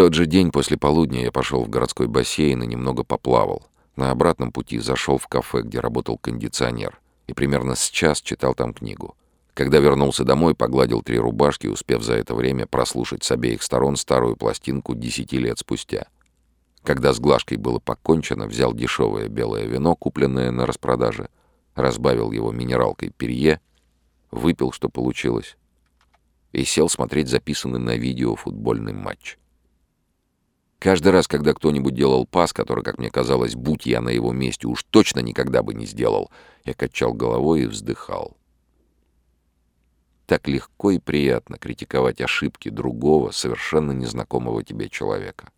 тот же день после полудня я пошел в городской бассейн и немного поплавал. На обратном пути зашел в кафе, где работал кондиционер, и примерно с час читал там книгу. Когда вернулся домой, погладил три рубашки, успев за это время прослушать с обеих сторон старую пластинку десяти лет спустя. Когда с глажкой было покончено, взял дешевое белое вино, купленное на распродаже, разбавил его минералкой перье, выпил, что получилось, и сел смотреть записанный на видео футбольный матч. Каждый раз, когда кто-нибудь делал пас, который, как мне казалось, будь я на его месте, уж точно никогда бы не сделал, я качал головой и вздыхал. Так легко и приятно критиковать ошибки другого, совершенно незнакомого тебе человека.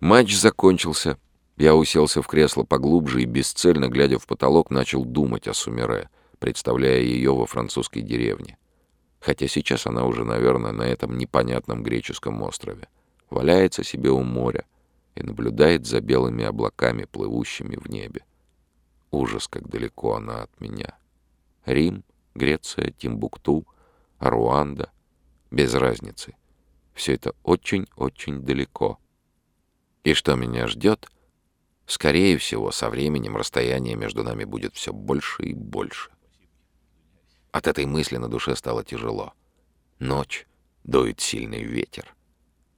Матч закончился. Я уселся в кресло поглубже и, бесцельно глядя в потолок, начал думать о Сумере, представляя ее во французской деревне. Хотя сейчас она уже, наверное, на этом непонятном греческом острове валяется себе у моря и наблюдает за белыми облаками, плывущими в небе. Ужас, как далеко она от меня. Рим, Греция, Тимбукту, Руанда. Без разницы. Все это очень-очень далеко. И что меня ждет? Скорее всего, со временем расстояние между нами будет все больше и больше. От этой мысли на душе стало тяжело. Ночь, дует сильный ветер.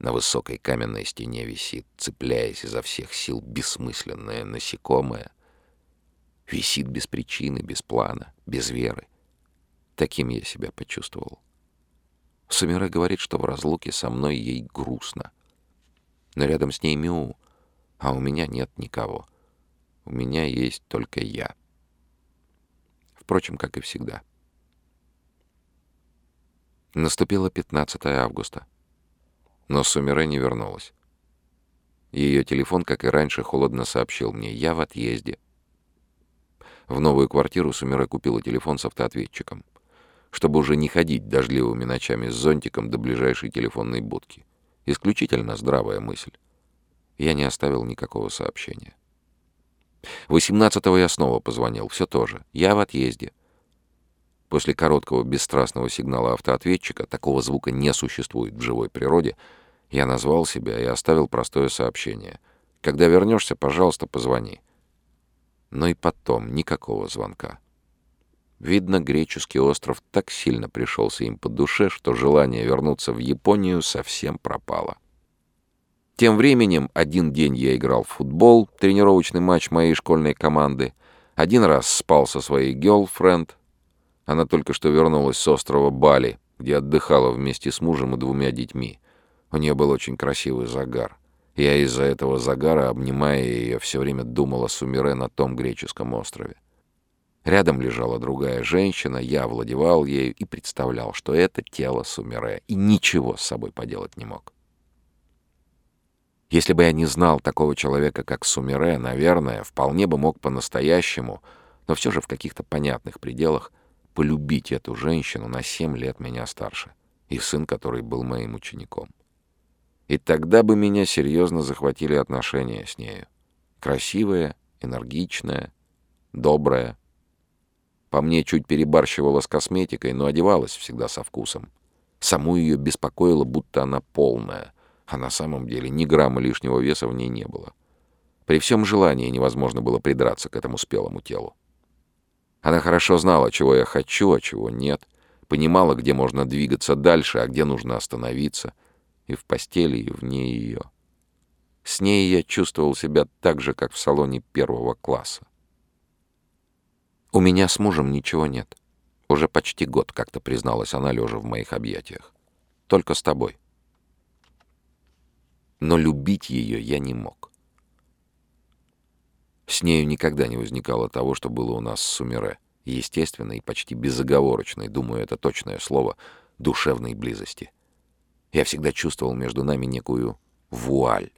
На высокой каменной стене висит, цепляясь изо всех сил, бессмысленное насекомое. Висит без причины, без плана, без веры. Таким я себя почувствовал. Сумира говорит, что в разлуке со мной ей грустно. Но рядом с ней Мю, а у меня нет никого. У меня есть только я. Впрочем, как и всегда. Наступило 15 августа но Сумире не вернулась. Ее телефон, как и раньше, холодно сообщил мне «Я в отъезде». В новую квартиру Сумире купила телефон с автоответчиком, чтобы уже не ходить дождливыми ночами с зонтиком до ближайшей телефонной будки. Исключительно здравая мысль. Я не оставил никакого сообщения. 18-го я снова позвонил, все то же. Я в отъезде. После короткого бесстрастного сигнала автоответчика, такого звука не существует в живой природе, я назвал себя и оставил простое сообщение. «Когда вернешься, пожалуйста, позвони». Но и потом никакого звонка. Видно, греческий остров так сильно пришелся им по душе, что желание вернуться в Японию совсем пропало. Тем временем один день я играл в футбол, тренировочный матч моей школьной команды. Один раз спал со своей гелфренд. Она только что вернулась с острова Бали, где отдыхала вместе с мужем и двумя детьми. У нее был очень красивый загар. Я из-за этого загара, обнимая ее, все время думал о Сумире на том греческом острове. Рядом лежала другая женщина, я владевал ею и представлял, что это тело Сумире, и ничего с собой поделать не мог. Если бы я не знал такого человека, как Сумире, наверное, вполне бы мог по-настоящему, но все же в каких-то понятных пределах, полюбить эту женщину на семь лет меня старше, и сын, который был моим учеником. И тогда бы меня серьезно захватили отношения с нею. Красивая, энергичная, добрая. По мне чуть перебарщивала с косметикой, но одевалась всегда со вкусом. Саму ее беспокоило, будто она полная, а на самом деле ни грамма лишнего веса в ней не было. При всем желании невозможно было придраться к этому спелому телу. Она хорошо знала, чего я хочу, а чего нет, понимала, где можно двигаться дальше, а где нужно остановиться — и в постели, и вне ее. С ней я чувствовал себя так же, как в салоне первого класса. «У меня с мужем ничего нет. Уже почти год, как-то призналась она, лежа в моих объятиях. Только с тобой». Но любить ее я не мог. С нею никогда не возникало того, что было у нас с Сумире, естественной и почти безоговорочной, думаю, это точное слово, душевной близости — я всегда чувствовал между нами некую вуаль,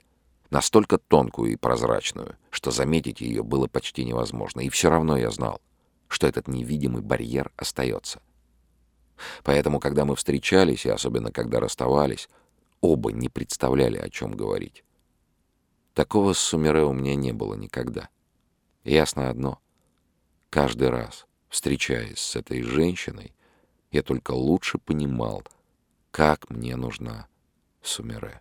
настолько тонкую и прозрачную, что заметить ее было почти невозможно. И все равно я знал, что этот невидимый барьер остается. Поэтому, когда мы встречались, и особенно когда расставались, оба не представляли, о чем говорить. Такого с Сумере у меня не было никогда. Ясно одно. Каждый раз, встречаясь с этой женщиной, я только лучше понимал, как мне нужна Сумере.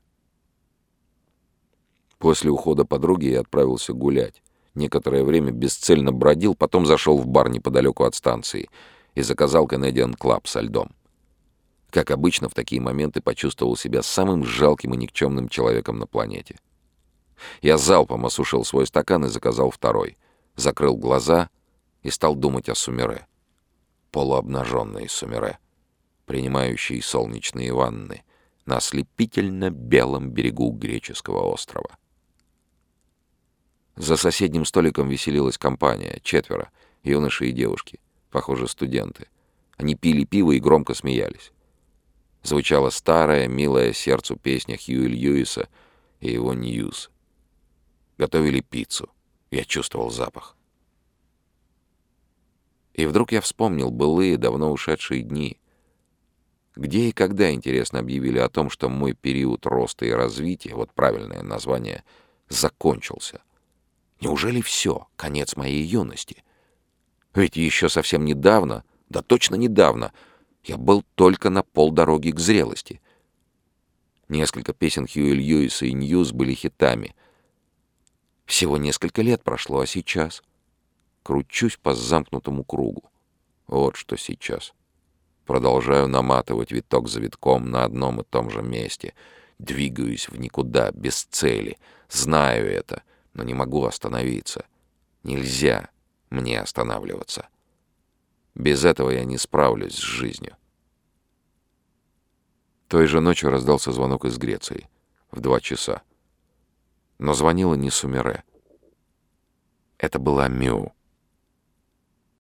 После ухода подруги я отправился гулять. Некоторое время бесцельно бродил, потом зашел в бар неподалеку от станции и заказал Canadian Club со льдом. Как обычно, в такие моменты почувствовал себя самым жалким и никчемным человеком на планете. Я залпом осушил свой стакан и заказал второй. Закрыл глаза и стал думать о Сумере. Полуобнаженные Сумере, принимающие солнечные ванны на ослепительно белом берегу греческого острова. За соседним столиком веселилась компания, четверо, юноши и девушки, похоже, студенты. Они пили пиво и громко смеялись. Звучала старая, милая сердцу песня Хьюи Льюиса и его Ньюс. Готовили пиццу. Я чувствовал запах. И вдруг я вспомнил былые, давно ушедшие дни. Где и когда, интересно, объявили о том, что мой период роста и развития, вот правильное название, закончился — Неужели все, конец моей юности? Ведь еще совсем недавно, да точно недавно, я был только на полдороги к зрелости. Несколько песен Хьюи Льюиса и Ньюс были хитами. Всего несколько лет прошло, а сейчас кручусь по замкнутому кругу. Вот что сейчас. Продолжаю наматывать виток за витком на одном и том же месте. Двигаюсь в никуда, без цели. Знаю это — но не могу остановиться. Нельзя мне останавливаться. Без этого я не справлюсь с жизнью. Той же ночью раздался звонок из Греции. В два часа. Но звонила не Сумере. Это была Мю.